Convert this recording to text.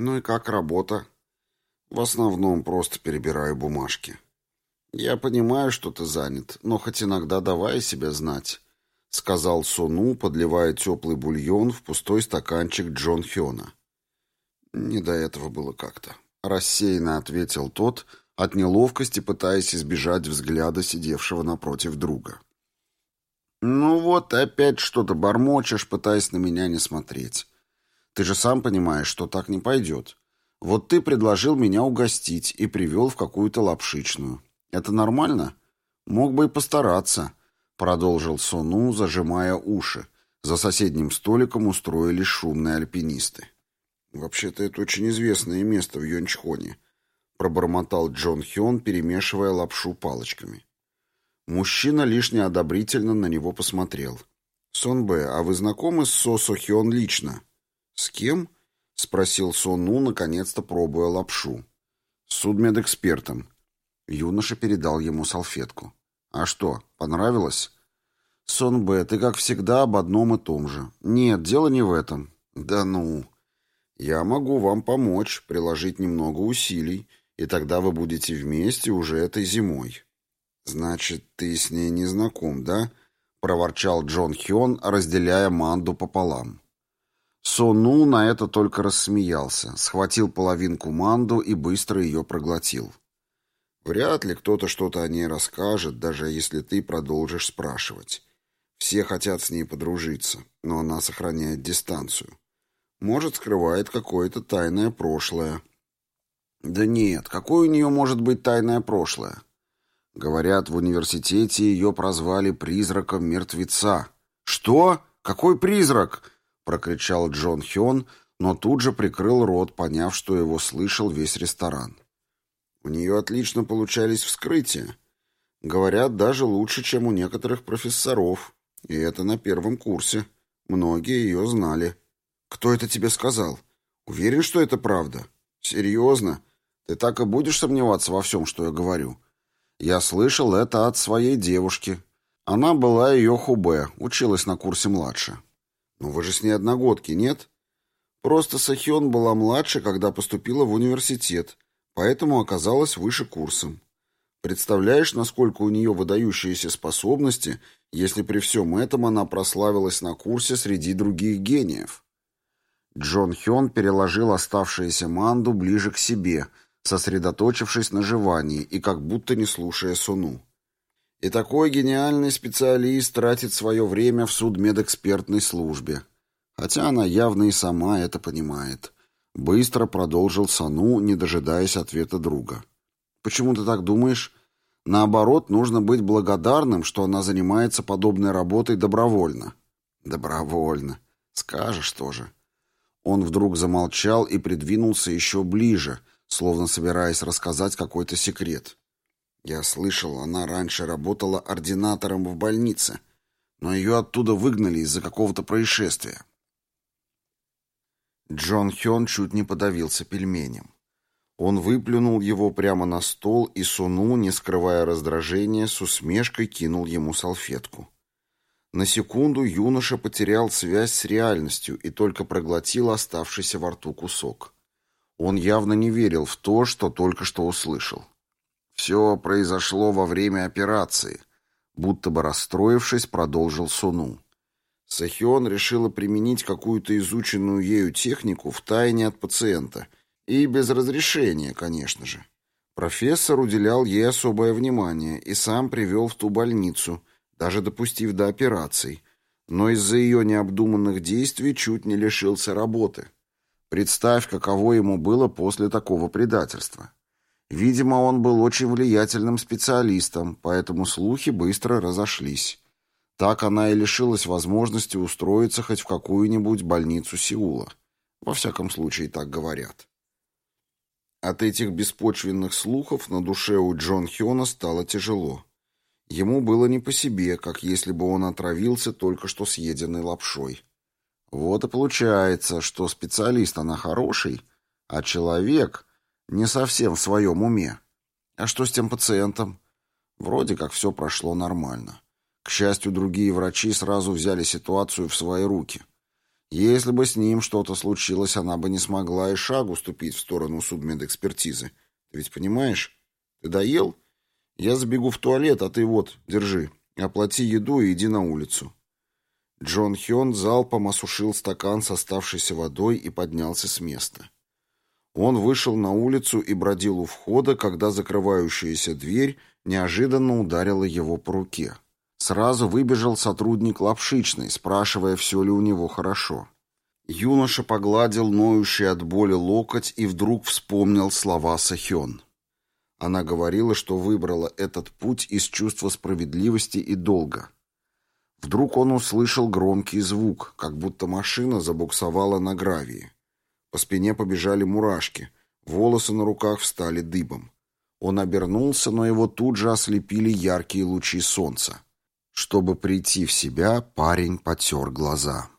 Ну и как работа? В основном просто перебираю бумажки. Я понимаю, что ты занят, но хоть иногда давай себя знать, сказал Сону, подливая теплый бульон в пустой стаканчик Джон Хёна. Не до этого было как-то. Рассеянно ответил тот, от неловкости пытаясь избежать взгляда сидевшего напротив друга. «Ну вот, опять что-то бормочешь, пытаясь на меня не смотреть. Ты же сам понимаешь, что так не пойдет. Вот ты предложил меня угостить и привел в какую-то лапшичную. Это нормально? Мог бы и постараться», — продолжил Сону, зажимая уши. За соседним столиком устроились шумные альпинисты. «Вообще-то это очень известное место в Йончхоне», — пробормотал Джон Хён, перемешивая лапшу палочками. Мужчина лишь неодобрительно на него посмотрел. «Сон Бэ, а вы знакомы с Со Со Хён лично?» «С кем?» — спросил Сону, наконец-то пробуя лапшу. «С судмедэкспертом». Юноша передал ему салфетку. «А что, понравилось?» «Сон Бэ, ты, как всегда, об одном и том же. Нет, дело не в этом». «Да ну...» «Я могу вам помочь, приложить немного усилий, и тогда вы будете вместе уже этой зимой». «Значит, ты с ней не знаком, да?» — проворчал Джон Хён, разделяя манду пополам. Сону на это только рассмеялся, схватил половинку манду и быстро ее проглотил. «Вряд ли кто-то что-то о ней расскажет, даже если ты продолжишь спрашивать. Все хотят с ней подружиться, но она сохраняет дистанцию. Может, скрывает какое-то тайное прошлое». «Да нет, какое у нее может быть тайное прошлое?» Говорят, в университете ее прозвали призраком мертвеца. «Что? Какой призрак?» — прокричал Джон Хён, но тут же прикрыл рот, поняв, что его слышал весь ресторан. У нее отлично получались вскрытия. Говорят, даже лучше, чем у некоторых профессоров. И это на первом курсе. Многие ее знали. «Кто это тебе сказал? Уверен, что это правда? Серьезно? Ты так и будешь сомневаться во всем, что я говорю?» Я слышал это от своей девушки. Она была ее хубе, училась на курсе младше. Но вы же с ней одногодки, нет? Просто Сахион была младше, когда поступила в университет, поэтому оказалась выше курсом. Представляешь, насколько у нее выдающиеся способности, если при всем этом она прославилась на курсе среди других гениев? Джон Хён переложил оставшуюся манду ближе к себе – сосредоточившись на жевании и как будто не слушая Суну. И такой гениальный специалист тратит свое время в судмедэкспертной службе. Хотя она явно и сама это понимает. Быстро продолжил Сану, не дожидаясь ответа друга. «Почему ты так думаешь?» Наоборот, нужно быть благодарным, что она занимается подобной работой добровольно. Добровольно. Скажешь тоже. Он вдруг замолчал и придвинулся еще ближе, словно собираясь рассказать какой-то секрет. Я слышал, она раньше работала ординатором в больнице, но ее оттуда выгнали из-за какого-то происшествия. Джон Хён чуть не подавился пельменем. Он выплюнул его прямо на стол и Суну, не скрывая раздражения, с усмешкой кинул ему салфетку. На секунду юноша потерял связь с реальностью и только проглотил оставшийся во рту кусок. Он явно не верил в то, что только что услышал. Все произошло во время операции. Будто бы расстроившись, продолжил Суну. Сахион решила применить какую-то изученную ею технику в тайне от пациента. И без разрешения, конечно же. Профессор уделял ей особое внимание и сам привел в ту больницу, даже допустив до операций. Но из-за ее необдуманных действий чуть не лишился работы. Представь, каково ему было после такого предательства. Видимо, он был очень влиятельным специалистом, поэтому слухи быстро разошлись. Так она и лишилась возможности устроиться хоть в какую-нибудь больницу Сеула. Во всяком случае, так говорят. От этих беспочвенных слухов на душе у Джон Хёна стало тяжело. Ему было не по себе, как если бы он отравился только что съеденной лапшой. Вот и получается, что специалист она хороший, а человек не совсем в своем уме. А что с тем пациентом? Вроде как все прошло нормально. К счастью, другие врачи сразу взяли ситуацию в свои руки. Если бы с ним что-то случилось, она бы не смогла и шагу ступить в сторону судмедэкспертизы. Ты ведь понимаешь? Ты доел? Я забегу в туалет, а ты вот, держи. Оплати еду и иди на улицу. Джон Хён залпом осушил стакан с оставшейся водой и поднялся с места. Он вышел на улицу и бродил у входа, когда закрывающаяся дверь неожиданно ударила его по руке. Сразу выбежал сотрудник лапшичной, спрашивая, все ли у него хорошо. Юноша погладил ноющий от боли локоть и вдруг вспомнил слова Сахён. Она говорила, что выбрала этот путь из чувства справедливости и долга. Вдруг он услышал громкий звук, как будто машина забуксовала на гравии. По спине побежали мурашки, волосы на руках встали дыбом. Он обернулся, но его тут же ослепили яркие лучи солнца. Чтобы прийти в себя, парень потер глаза.